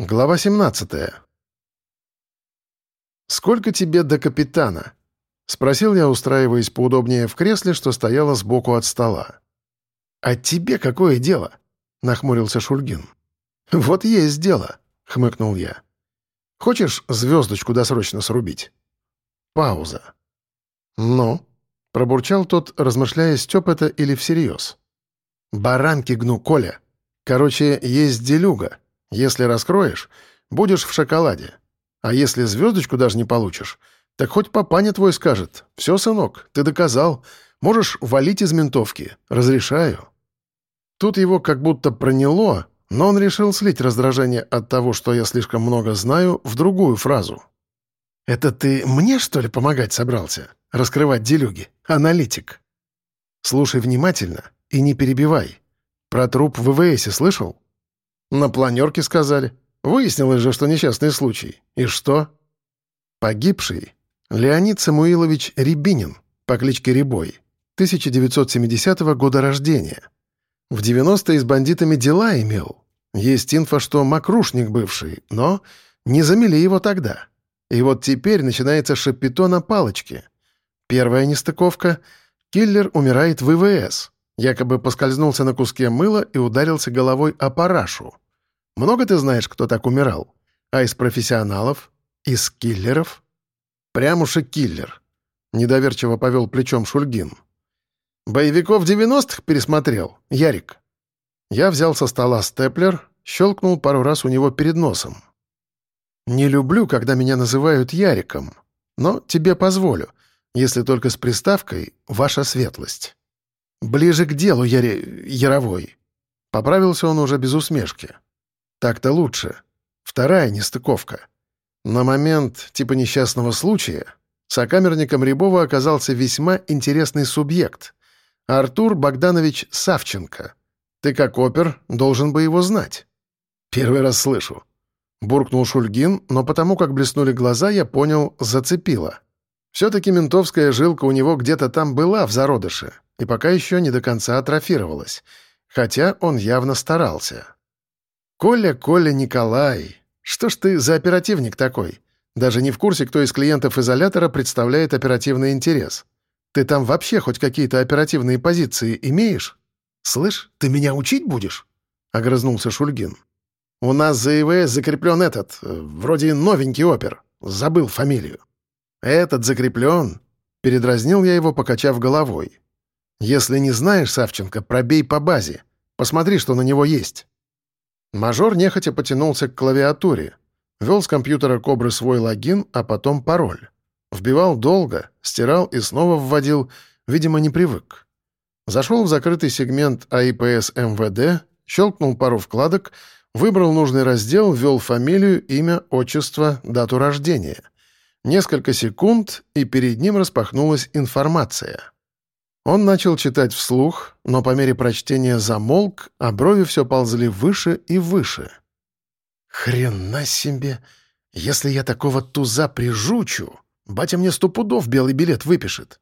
Глава 17. «Сколько тебе до капитана?» — спросил я, устраиваясь поудобнее в кресле, что стояло сбоку от стола. «А тебе какое дело?» — нахмурился Шульгин. «Вот есть дело», — хмыкнул я. «Хочешь звездочку досрочно срубить?» Пауза. «Ну?» — пробурчал тот, размышляя, стёб это или всерьез. «Баранки гну, Коля. Короче, есть делюга». Если раскроешь, будешь в шоколаде. А если звездочку даже не получишь, так хоть папаня твой скажет. Все, сынок, ты доказал. Можешь валить из ментовки. Разрешаю». Тут его как будто проняло, но он решил слить раздражение от того, что я слишком много знаю, в другую фразу. «Это ты мне, что ли, помогать собрался? Раскрывать делюги? Аналитик?» «Слушай внимательно и не перебивай. Про труп в ВВСе слышал?» На планерке сказали. Выяснилось же, что несчастный случай. И что? Погибший Леонид Самуилович Рябинин по кличке Рябой, 1970 года рождения. В 90-е с бандитами дела имел. Есть инфа, что мокрушник бывший, но не замели его тогда. И вот теперь начинается шапито на палочке. Первая нестыковка — киллер умирает в ИВС. Якобы поскользнулся на куске мыла и ударился головой о парашу. Много ты знаешь, кто так умирал? А из профессионалов? Из киллеров? Прям уж и киллер. Недоверчиво повел плечом Шульгин. Боевиков 90-х пересмотрел, Ярик. Я взял со стола степлер, щелкнул пару раз у него перед носом. Не люблю, когда меня называют Яриком, но тебе позволю, если только с приставкой «Ваша светлость». Ближе к делу, Яри... Яровой. Поправился он уже без усмешки. Так-то лучше. Вторая нестыковка. На момент типа несчастного случая сокамерником Рябова оказался весьма интересный субъект — Артур Богданович Савченко. Ты как опер должен бы его знать. Первый раз слышу. Буркнул Шульгин, но потому как блеснули глаза, я понял, зацепило. Все-таки ментовская жилка у него где-то там была в зародыше, и пока еще не до конца атрофировалась, хотя он явно старался. «Коля, Коля, Николай, что ж ты за оперативник такой? Даже не в курсе, кто из клиентов изолятора представляет оперативный интерес. Ты там вообще хоть какие-то оперативные позиции имеешь? Слышь, ты меня учить будешь?» — огрызнулся Шульгин. «У нас за ИВС закреплен этот, э, вроде новенький опер. Забыл фамилию». «Этот закреплен?» — передразнил я его, покачав головой. «Если не знаешь, Савченко, пробей по базе. Посмотри, что на него есть». Мажор нехотя потянулся к клавиатуре. Вел с компьютера Кобры свой логин, а потом пароль. Вбивал долго, стирал и снова вводил, видимо, не привык. Зашел в закрытый сегмент АИПС МВД, щелкнул пару вкладок, выбрал нужный раздел, ввел фамилию, имя, отчество, дату рождения. Несколько секунд, и перед ним распахнулась информация — он начал читать вслух, но по мере прочтения замолк, а брови все ползли выше и выше. «Хрена себе! Если я такого туза прижучу, батя мне сто пудов белый билет выпишет.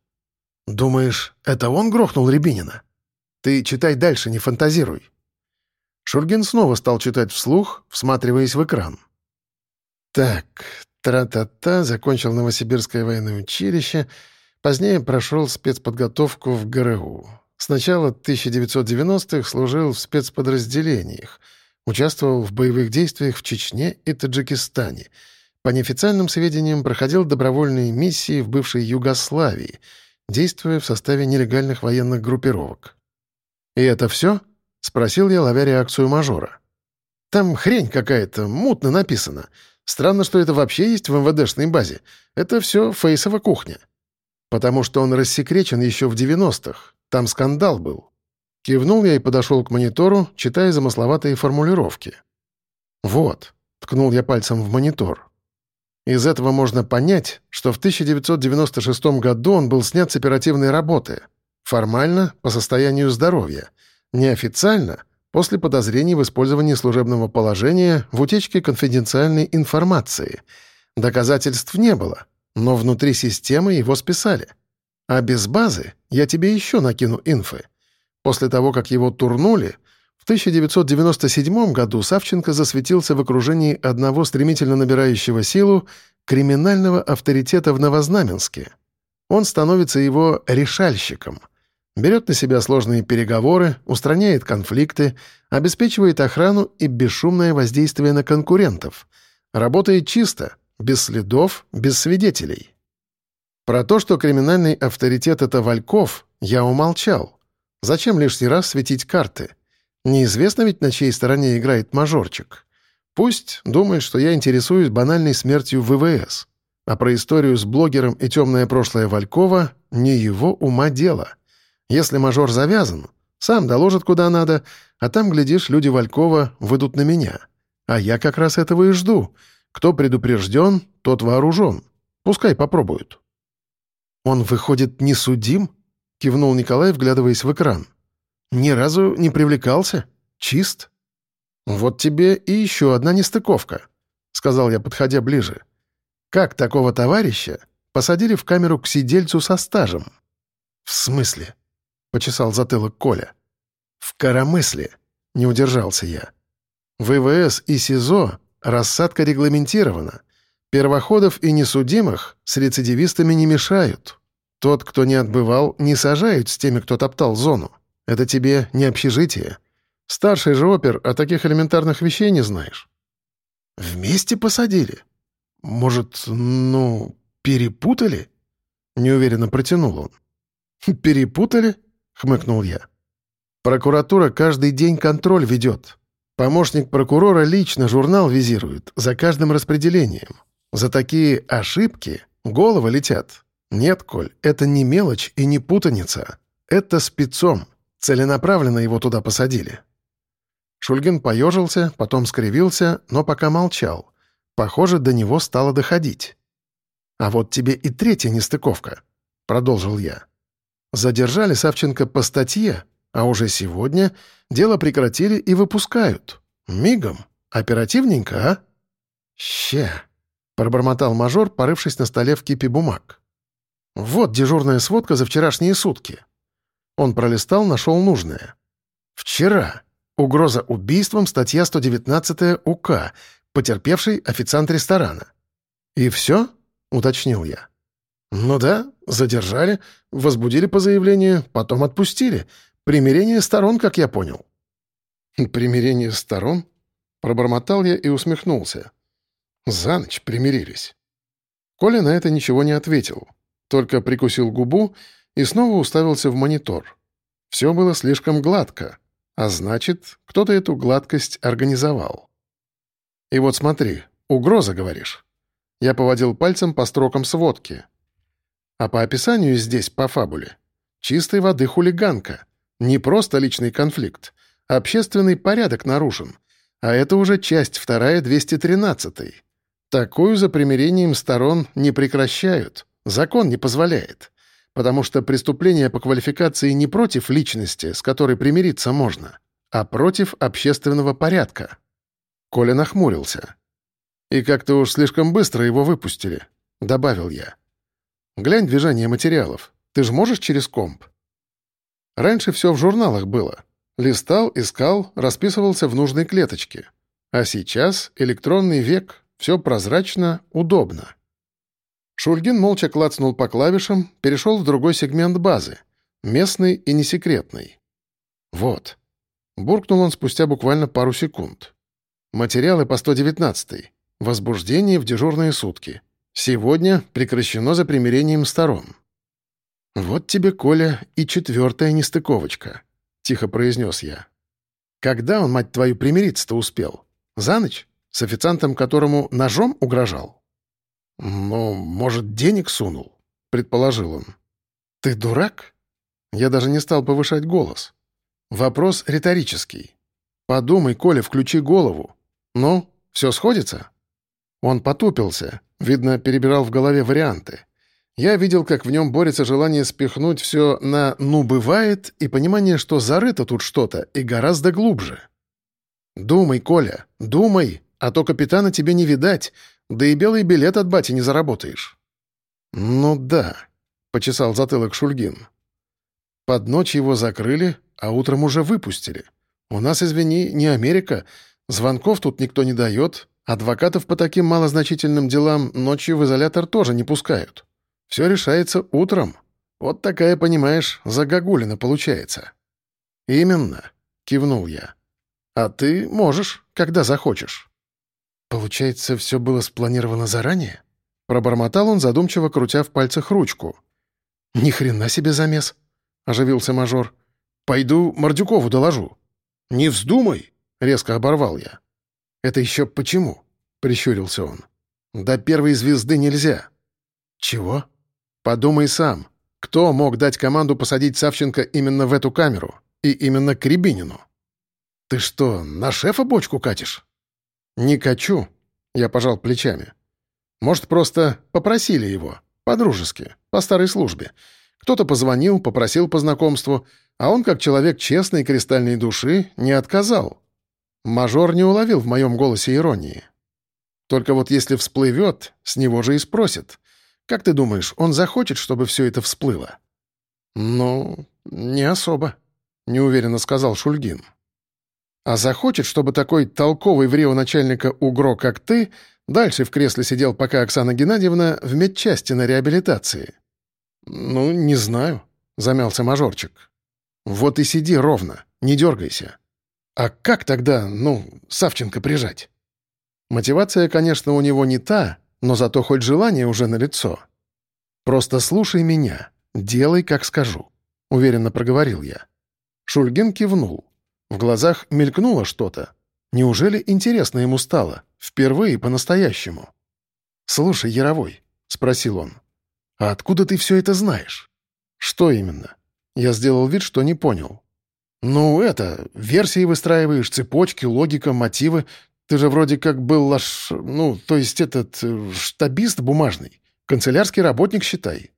Думаешь, это он грохнул Рябинина? Ты читай дальше, не фантазируй». Шульгин снова стал читать вслух, всматриваясь в экран. «Так, тра-та-та, закончил Новосибирское военное училище», Позднее прошел спецподготовку в ГРУ. С начала 1990-х служил в спецподразделениях, участвовал в боевых действиях в Чечне и Таджикистане. По неофициальным сведениям, проходил добровольные миссии в бывшей Югославии, действуя в составе нелегальных военных группировок. «И это все?» — спросил я, ловя реакцию мажора. «Там хрень какая-то, мутно написано. Странно, что это вообще есть в МВДшной базе. Это все фейсова кухня». Потому что он рассекречен еще в 90-х. Там скандал был. Кивнул я и подошел к монитору, читая замысловатые формулировки. «Вот», — ткнул я пальцем в монитор. Из этого можно понять, что в 1996 году он был снят с оперативной работы. Формально, по состоянию здоровья. Неофициально, после подозрений в использовании служебного положения в утечке конфиденциальной информации. Доказательств не было но внутри системы его списали. А без базы я тебе еще накину инфы. После того, как его турнули, в 1997 году Савченко засветился в окружении одного стремительно набирающего силу криминального авторитета в Новознаменске. Он становится его решальщиком, берет на себя сложные переговоры, устраняет конфликты, обеспечивает охрану и бесшумное воздействие на конкурентов. Работает чисто, без следов, без свидетелей. Про то, что криминальный авторитет — это Вальков, я умолчал. Зачем лишний раз светить карты? Неизвестно ведь, на чьей стороне играет мажорчик. Пусть думает, что я интересуюсь банальной смертью ВВС. А про историю с блогером и темное прошлое Валькова не его ума дело. Если мажор завязан, сам доложит куда надо, а там, глядишь, люди Валькова выйдут на меня. А я как раз этого и жду. Кто предупрежден, тот вооружен. Пускай попробуют. «Он, выходит, не судим?» — кивнул Николай, вглядываясь в экран. Ни разу не привлекался? Чист? Вот тебе и еще одна нестыковка, сказал я, подходя ближе. Как такого товарища посадили в камеру к сидельцу со стажем? В смысле? Почесал затылок Коля. В коромысле, не удержался я. ВВС и СИЗО рассадка регламентирована. Первоходов и несудимых с рецидивистами не мешают. Тот, кто не отбывал, не сажают с теми, кто топтал зону. Это тебе не общежитие. Старший же опер, а таких элементарных вещей не знаешь. Вместе посадили? Может, ну, перепутали? Неуверенно протянул он. Перепутали? Хмыкнул я. Прокуратура каждый день контроль ведет. Помощник прокурора лично журнал визирует за каждым распределением. За такие ошибки головы летят. Нет, Коль, это не мелочь и не путаница. Это спецом. Целенаправленно его туда посадили. Шульгин поежился, потом скривился, но пока молчал. Похоже, до него стало доходить. «А вот тебе и третья нестыковка», — продолжил я. «Задержали Савченко по статье, а уже сегодня дело прекратили и выпускают. Мигом. Оперативненько, а?» «Ща», — пробормотал мажор, порывшись на столе в кипе бумаг. «Вот дежурная сводка за вчерашние сутки. Он пролистал, нашел нужное. «Вчера. Угроза убийством, статья 119 УК, потерпевший официант ресторана». «И все?» — уточнил я. «Ну да, задержали, возбудили по заявлению, потом отпустили. Примирение сторон, как я понял». «Примирение сторон?» — пробормотал я и усмехнулся. «За ночь примирились». Коля на это ничего не ответил, только прикусил губу и снова уставился в монитор. Все было слишком гладко, а значит, кто-то эту гладкость организовал. И вот смотри, угроза, говоришь. Я поводил пальцем по строкам сводки. А по описанию здесь, по фабуле, чистой воды хулиганка. Не просто личный конфликт. Общественный порядок нарушен. А это уже часть вторая 213 Такую за примирением сторон не прекращают. Закон не позволяет потому что преступление по квалификации не против личности, с которой примириться можно, а против общественного порядка. Коля нахмурился. «И как-то уж слишком быстро его выпустили», — добавил я. «Глянь движение материалов. Ты же можешь через комп?» Раньше все в журналах было. Листал, искал, расписывался в нужной клеточке. А сейчас электронный век, все прозрачно, удобно. Шульгин молча клацнул по клавишам, перешел в другой сегмент базы, местный и несекретный. «Вот». Буркнул он спустя буквально пару секунд. «Материалы по 119 Возбуждение в дежурные сутки. Сегодня прекращено за примирением сторон». «Вот тебе, Коля, и четвертая нестыковочка», — тихо произнес я. «Когда он, мать твою, примириться-то успел? За ночь? С официантом, которому ножом угрожал?» «Ну, может, денег сунул?» — предположил он. «Ты дурак?» Я даже не стал повышать голос. Вопрос риторический. «Подумай, Коля, включи голову. Ну, все сходится?» Он потупился, видно, перебирал в голове варианты. Я видел, как в нем борется желание спихнуть все на «ну бывает» и понимание, что зарыто тут что-то и гораздо глубже. «Думай, Коля, думай, а то капитана тебе не видать, да и белый билет от бати не заработаешь». «Ну да», — почесал затылок Шульгин. Под ночь его закрыли, а утром уже выпустили. У нас, извини, не Америка. Звонков тут никто не дает. Адвокатов по таким малозначительным делам ночью в изолятор тоже не пускают. Все решается утром. Вот такая, понимаешь, загогулина получается». «Именно», — кивнул я. «А ты можешь, когда захочешь». «Получается, все было спланировано заранее?» Пробормотал он, задумчиво крутя в пальцах ручку. «Ни хрена себе замес!» — оживился мажор. «Пойду Мордюкову доложу». «Не вздумай!» — резко оборвал я. «Это еще почему?» — прищурился он. «До первой звезды нельзя». «Чего?» «Подумай сам. Кто мог дать команду посадить Савченко именно в эту камеру? И именно к Рябинину?» «Ты что, на шефа бочку катишь?» «Не качу», — я пожал плечами. «Может, просто попросили его, по-дружески, по старой службе. Кто-то позвонил, попросил по знакомству, а он, как человек честной кристальной души, не отказал. Мажор не уловил в моем голосе иронии. Только вот если всплывет, с него же и спросят. Как ты думаешь, он захочет, чтобы все это всплыло?» «Ну, не особо», — неуверенно сказал Шульгин. А захочет, чтобы такой толковый в Рио начальника УГРО, как ты, дальше в кресле сидел, пока Оксана Геннадьевна в медчасти на реабилитации? «Ну, не знаю», — замялся мажорчик. «Вот и сиди ровно, не дергайся. А как тогда, ну, Савченко прижать?» Мотивация, конечно, у него не та, но зато хоть желание уже налицо. «Просто слушай меня, делай, как скажу», — уверенно проговорил я. Шульгин кивнул. В глазах мелькнуло что-то. Неужели интересно ему стало? Впервые по-настоящему. «Слушай, Яровой», — спросил он, — «а откуда ты все это знаешь?» «Что именно?» Я сделал вид, что не понял. «Ну, это, версии выстраиваешь, цепочки, логика, мотивы. Ты же вроде как был лаш... Ну, то есть этот... Э, штабист бумажный. Канцелярский работник, считай.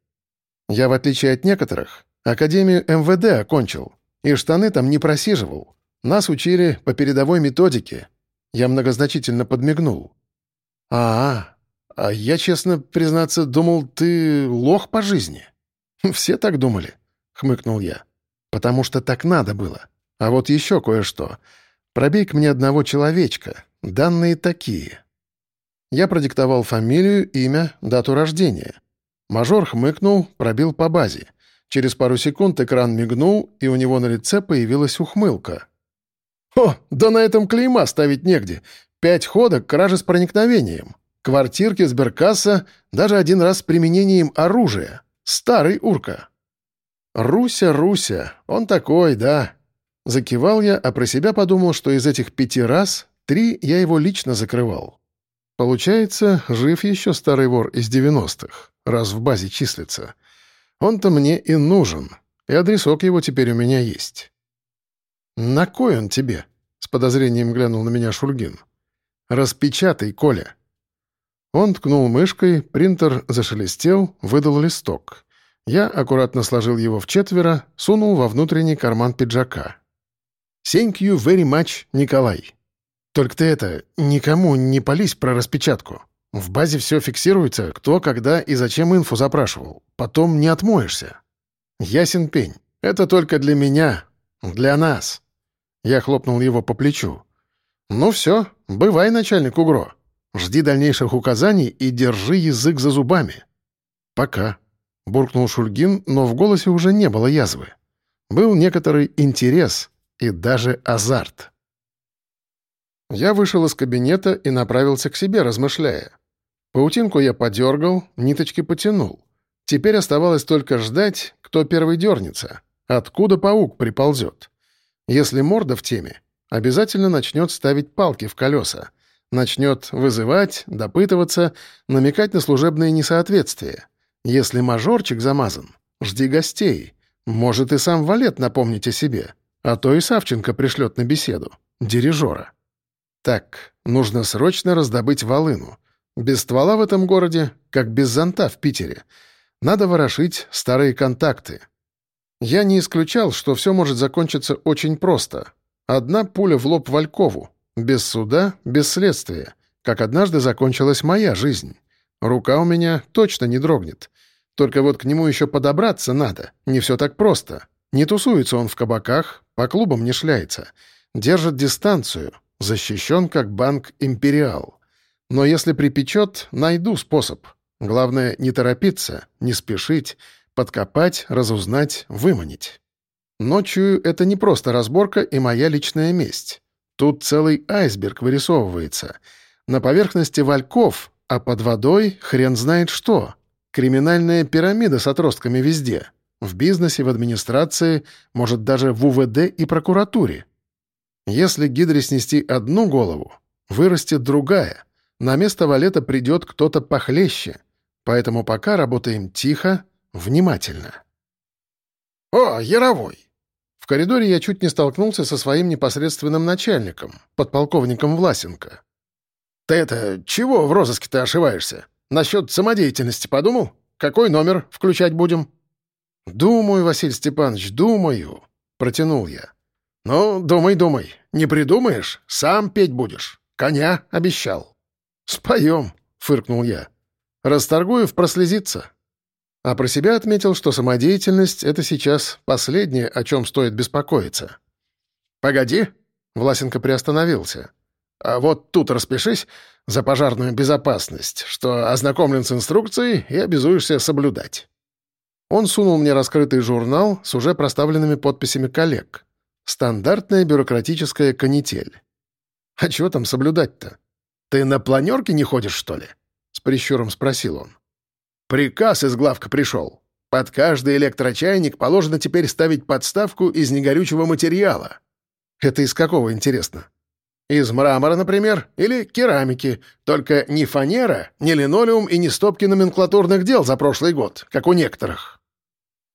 Я, в отличие от некоторых, Академию МВД окончил, и штаны там не просиживал. Нас учили по передовой методике. Я многозначительно подмигнул. А, а я, честно признаться, думал, ты лох по жизни. Все так думали, хмыкнул я. Потому что так надо было. А вот еще кое-что. Пробей к мне одного человечка. Данные такие. Я продиктовал фамилию, имя, дату рождения. Мажор хмыкнул, пробил по базе. Через пару секунд экран мигнул, и у него на лице появилась ухмылка. «О, да на этом клейма ставить негде. Пять ходок, кражи с проникновением. Квартирки, сберкасса, даже один раз с применением оружия. Старый урка». «Руся, Руся, он такой, да». Закивал я, а про себя подумал, что из этих пяти раз три я его лично закрывал. Получается, жив еще старый вор из девяностых, раз в базе числится. Он-то мне и нужен, и адресок его теперь у меня есть. «На кой он тебе?» — с подозрением глянул на меня Шульгин. «Распечатай, Коля». Он ткнул мышкой, принтер зашелестел, выдал листок. Я аккуратно сложил его в четверо, сунул во внутренний карман пиджака. «Thank you very much, Николай. Только ты это, никому не пались про распечатку. В базе все фиксируется, кто, когда и зачем инфу запрашивал. Потом не отмоешься. Ясен пень. Это только для меня. Для нас. Я хлопнул его по плечу. «Ну все, бывай, начальник УГРО. Жди дальнейших указаний и держи язык за зубами». «Пока», — буркнул Шульгин, но в голосе уже не было язвы. Был некоторый интерес и даже азарт. Я вышел из кабинета и направился к себе, размышляя. Паутинку я подергал, ниточки потянул. Теперь оставалось только ждать, кто первый дернется, откуда паук приползет. Если морда в теме, обязательно начнет ставить палки в колеса, начнет вызывать, допытываться, намекать на служебные несоответствия. Если мажорчик замазан, жди гостей. Может, и сам Валет напомнить о себе, а то и Савченко пришлет на беседу, дирижера. Так, нужно срочно раздобыть волыну. Без ствола в этом городе, как без зонта в Питере. Надо ворошить старые контакты. Я не исключал, что все может закончиться очень просто. Одна пуля в лоб Валькову. Без суда, без следствия. Как однажды закончилась моя жизнь. Рука у меня точно не дрогнет. Только вот к нему еще подобраться надо. Не все так просто. Не тусуется он в кабаках, по клубам не шляется. держит дистанцию, защищен как банк «Империал». Но если припечет, найду способ. Главное, не торопиться, не спешить, подкопать, разузнать, выманить. Ночью это не просто разборка и моя личная месть. Тут целый айсберг вырисовывается. На поверхности вальков, а под водой хрен знает что. Криминальная пирамида с отростками везде. В бизнесе, в администрации, может, даже в УВД и прокуратуре. Если гидре снести одну голову, вырастет другая. На место валета придет кто-то похлеще. Поэтому пока работаем тихо, внимательно. «О, Яровой! В коридоре я чуть не столкнулся со своим непосредственным начальником, подполковником Власенко. «Ты это, чего в розыске-то ошиваешься? Насчет самодеятельности подумал? Какой номер включать будем?» «Думаю, Василий Степанович, думаю», — протянул я. «Ну, думай, думай. Не придумаешь, сам петь будешь. Коня обещал». «Споем», — фыркнул я. «Расторгуев прослезится». А про себя отметил, что самодеятельность — это сейчас последнее, о чем стоит беспокоиться. «Погоди!» — Власенко приостановился. «А вот тут распишись за пожарную безопасность, что ознакомлен с инструкцией и обязуешься соблюдать». Он сунул мне раскрытый журнал с уже проставленными подписями коллег. Стандартная бюрократическая канитель. «А чего там соблюдать-то? Ты на планерке не ходишь, что ли?» — с прищуром спросил он. Приказ из главка пришел. Под каждый электрочайник положено теперь ставить подставку из негорючего материала. Это из какого, интересно? Из мрамора, например, или керамики. Только не фанера, не линолеум и не стопки номенклатурных дел за прошлый год, как у некоторых.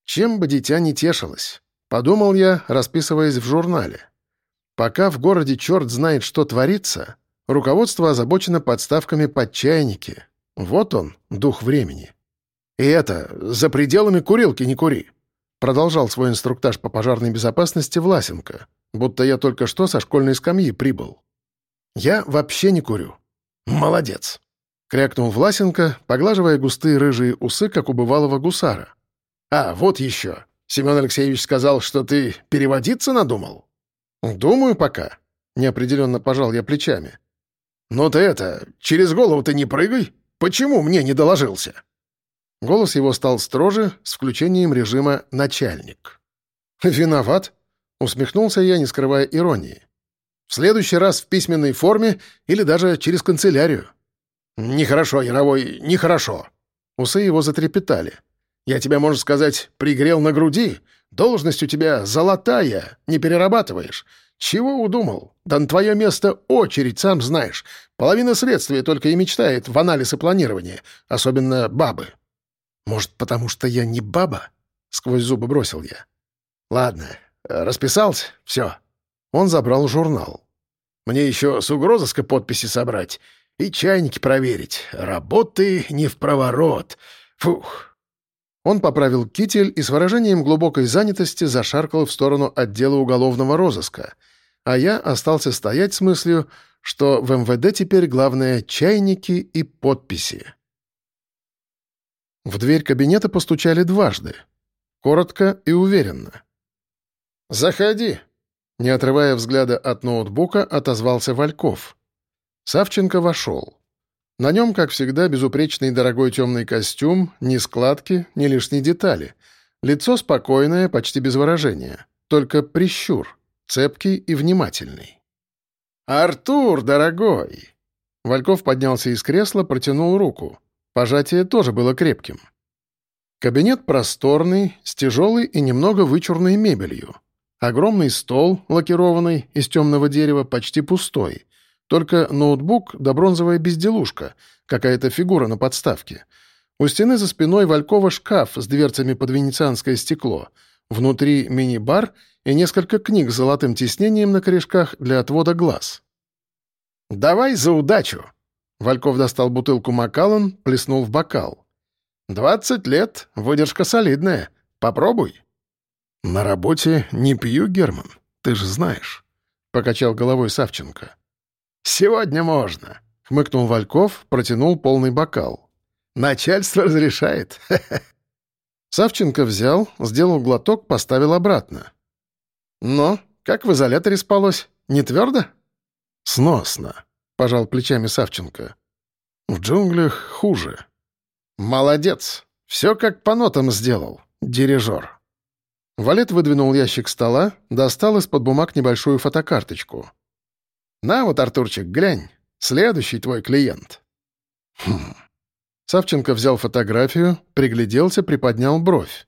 Чем бы дитя не тешилось, подумал я, расписываясь в журнале. Пока в городе черт знает, что творится, руководство озабочено подставками под чайники. Вот он, дух времени. «И это, за пределами курилки не кури!» Продолжал свой инструктаж по пожарной безопасности Власенко, будто я только что со школьной скамьи прибыл. «Я вообще не курю». «Молодец!» — крякнул Власенко, поглаживая густые рыжие усы, как у бывалого гусара. «А, вот еще. Семен Алексеевич сказал, что ты переводиться надумал?» «Думаю пока», — неопределенно пожал я плечами. «Ну ты это, через голову ты не прыгай. Почему мне не доложился?» Голос его стал строже, с включением режима «начальник». «Виноват?» — усмехнулся я, не скрывая иронии. «В следующий раз в письменной форме или даже через канцелярию». «Нехорошо, Яровой, нехорошо». Усы его затрепетали. «Я тебя, можно сказать, пригрел на груди. Должность у тебя золотая, не перерабатываешь. Чего удумал? Да на твое место очередь, сам знаешь. Половина следствия только и мечтает в анализ и планирование, особенно бабы». «Может, потому что я не баба?» — сквозь зубы бросил я. «Ладно, расписался, все». Он забрал журнал. «Мне еще с угрозыска подписи собрать и чайники проверить. Работы не в проворот. Фух». Он поправил китель и с выражением глубокой занятости зашаркал в сторону отдела уголовного розыска, а я остался стоять с мыслью, что в МВД теперь главное чайники и подписи. В дверь кабинета постучали дважды. Коротко и уверенно. «Заходи!» Не отрывая взгляда от ноутбука, отозвался Вальков. Савченко вошел. На нем, как всегда, безупречный дорогой темный костюм, ни складки, ни лишней детали. Лицо спокойное, почти без выражения. Только прищур, цепкий и внимательный. «Артур, дорогой!» Вальков поднялся из кресла, протянул руку. Пожатие тоже было крепким. Кабинет просторный, с тяжелой и немного вычурной мебелью. Огромный стол, лакированный, из темного дерева, почти пустой. Только ноутбук да бронзовая безделушка, какая-то фигура на подставке. У стены за спиной Валькова шкаф с дверцами под венецианское стекло. Внутри мини-бар и несколько книг с золотым тиснением на корешках для отвода глаз. «Давай за удачу!» Вальков достал бутылку Макаллан, плеснул в бокал. «Двадцать лет, выдержка солидная. Попробуй». «На работе не пью, Герман, ты же знаешь», — покачал головой Савченко. «Сегодня можно», — хмыкнул Вальков, протянул полный бокал. «Начальство разрешает». Савченко взял, сделал глоток, поставил обратно. «Но, как в изоляторе спалось? Не твердо?» «Сносно», — пожал плечами Савченко. «В джунглях хуже». «Молодец! Все как по нотам сделал, дирижер». Валет выдвинул ящик стола, достал из-под бумаг небольшую фотокарточку. «На вот, Артурчик, глянь. Следующий твой клиент». «Хм». Савченко взял фотографию, пригляделся, приподнял бровь.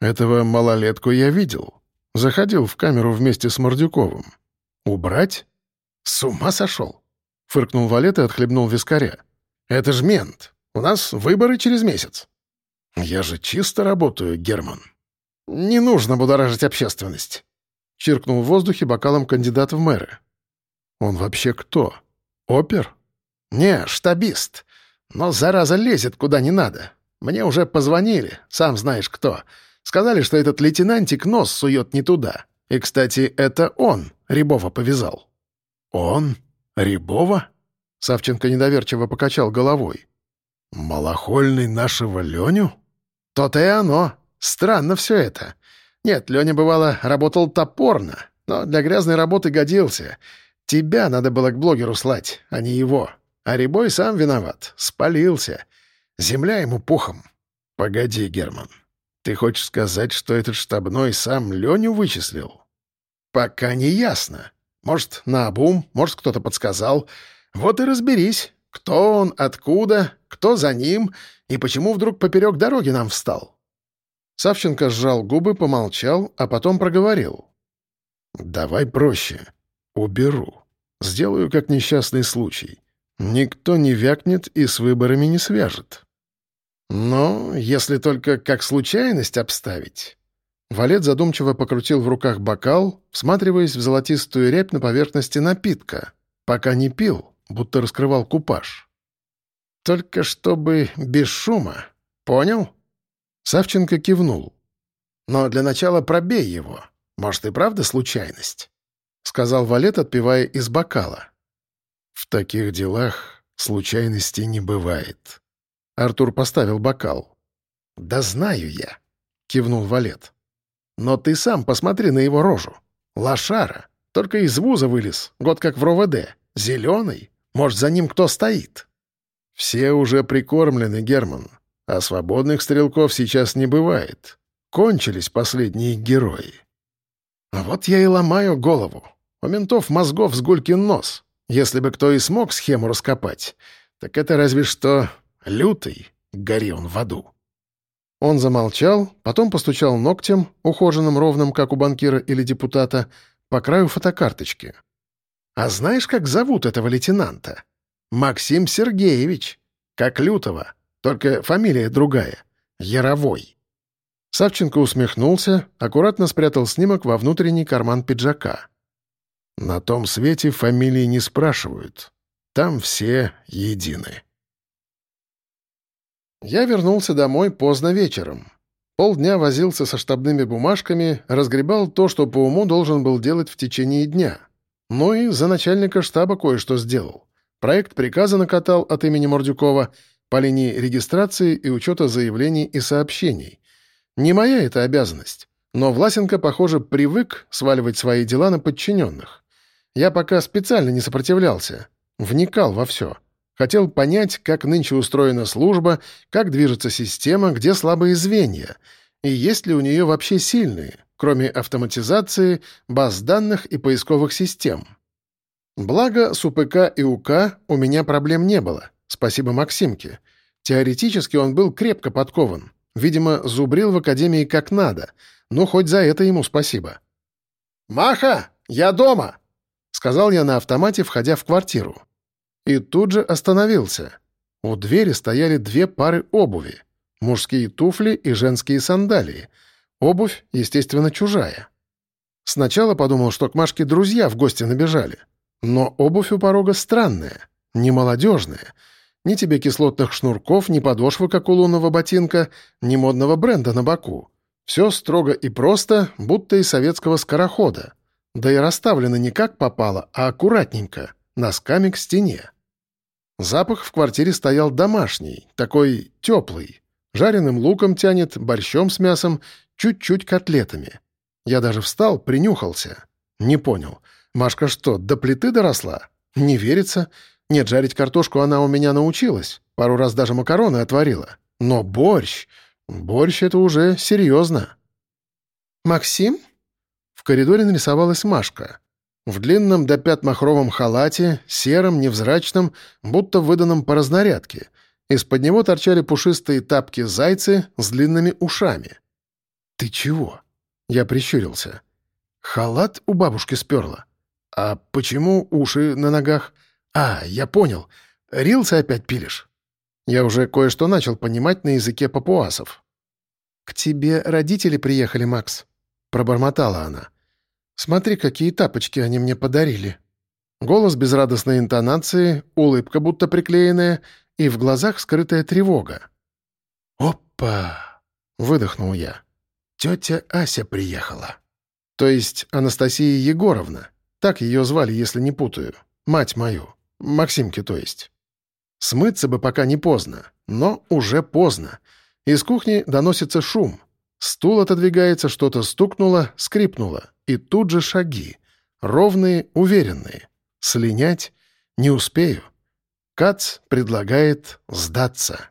«Этого малолетку я видел. Заходил в камеру вместе с Мордюковым. Убрать?» «С ума сошел!» — фыркнул Валет и отхлебнул вискаря. «Это ж мент. У нас выборы через месяц». «Я же чисто работаю, Герман». «Не нужно будоражить общественность», — чиркнул в воздухе бокалом кандидат в мэры. «Он вообще кто? Опер?» «Не, штабист. Но зараза лезет куда не надо. Мне уже позвонили, сам знаешь кто. Сказали, что этот лейтенантик нос сует не туда. И, кстати, это он Рябова повязал». «Он? Рябова?» Савченко недоверчиво покачал головой. «Малохольный нашего Леню?» «То-то и оно. Странно все это. Нет, Леня, бывало, работал топорно, но для грязной работы годился. Тебя надо было к блогеру слать, а не его. А Рябой сам виноват. Спалился. Земля ему пухом. Погоди, Герман. Ты хочешь сказать, что этот штабной сам Леню вычислил? Пока не ясно. Может, наобум, может, кто-то подсказал. Вот и разберись, кто он, откуда, кто за ним и почему вдруг поперек дороги нам встал. Савченко сжал губы, помолчал, а потом проговорил. «Давай проще. Уберу. Сделаю как несчастный случай. Никто не вякнет и с выборами не свяжет». «Но если только как случайность обставить...» Валет задумчиво покрутил в руках бокал, всматриваясь в золотистую рябь на поверхности напитка, пока не пил, будто раскрывал купаж. «Только чтобы без шума. Понял?» Савченко кивнул. «Но для начала пробей его. Может, и правда случайность?» — сказал Валет, отпивая из бокала. «В таких делах случайностей не бывает». Артур поставил бокал. «Да знаю я», — кивнул Валет. «Но ты сам посмотри на его рожу. Лошара. Только из вуза вылез, год как в РОВД. Зеленый. Может, за ним кто стоит?» «Все уже прикормлены, Герман. А свободных стрелков сейчас не бывает. Кончились последние герои. А вот я и ломаю голову. У ментов мозгов с нос. Если бы кто и смог схему раскопать, так это разве что лютый, гори он в аду. Он замолчал, потом постучал ногтем, ухоженным ровным, как у банкира или депутата, по краю фотокарточки. «А знаешь, как зовут этого лейтенанта? Максим Сергеевич. Как Лютого. Только фамилия другая. Яровой». Савченко усмехнулся, аккуратно спрятал снимок во внутренний карман пиджака. «На том свете фамилии не спрашивают. Там все едины». Я вернулся домой поздно вечером. Полдня возился со штабными бумажками, разгребал то, что по уму должен был делать в течение дня. Ну и за начальника штаба кое-что сделал. Проект приказа накатал от имени Мордюкова — по линии регистрации и учета заявлений и сообщений. Не моя это обязанность, но Власенко, похоже, привык сваливать свои дела на подчиненных. Я пока специально не сопротивлялся, вникал во все. Хотел понять, как нынче устроена служба, как движется система, где слабые звенья, и есть ли у нее вообще сильные, кроме автоматизации, баз данных и поисковых систем. Благо, с УПК и УК у меня проблем не было — Спасибо Максимке. Теоретически он был крепко подкован. Видимо, зубрил в академии как надо. Но хоть за это ему спасибо. «Маха, я дома!» — сказал я на автомате, входя в квартиру. И тут же остановился. У двери стояли две пары обуви. Мужские туфли и женские сандалии. Обувь, естественно, чужая. Сначала подумал, что к Машке друзья в гости набежали. Но обувь у порога странная, не молодежная — ни тебе кислотных шнурков, ни подошвы, как у лунного ботинка, ни модного бренда на боку. Все строго и просто, будто из советского скорохода. Да и расставлено не как попало, а аккуратненько, носками к стене. Запах в квартире стоял домашний, такой теплый. Жареным луком тянет, борщом с мясом, чуть-чуть котлетами. Я даже встал, принюхался. Не понял, Машка что, до плиты доросла? Не верится. Нет, жарить картошку она у меня научилась. Пару раз даже макароны отварила. Но борщ... Борщ — это уже серьезно. «Максим?» В коридоре нарисовалась Машка. В длинном до пят махровом халате, сером, невзрачном, будто выданном по разнарядке. Из-под него торчали пушистые тапки-зайцы с длинными ушами. «Ты чего?» Я прищурился. «Халат у бабушки сперла. А почему уши на ногах? А, я понял. Рилсы опять пилишь?» Я уже кое-что начал понимать на языке папуасов. «К тебе родители приехали, Макс», — пробормотала она. «Смотри, какие тапочки они мне подарили». Голос безрадостной интонации, улыбка будто приклеенная и в глазах скрытая тревога. «Опа!» — выдохнул я. «Тетя Ася приехала». То есть Анастасия Егоровна. Так ее звали, если не путаю. Мать мою. Максимки, то есть. Смыться бы пока не поздно, но уже поздно. Из кухни доносится шум. Стул отодвигается, что-то стукнуло, скрипнуло. И тут же шаги. Ровные, уверенные. Слинять не успею. Кац предлагает сдаться.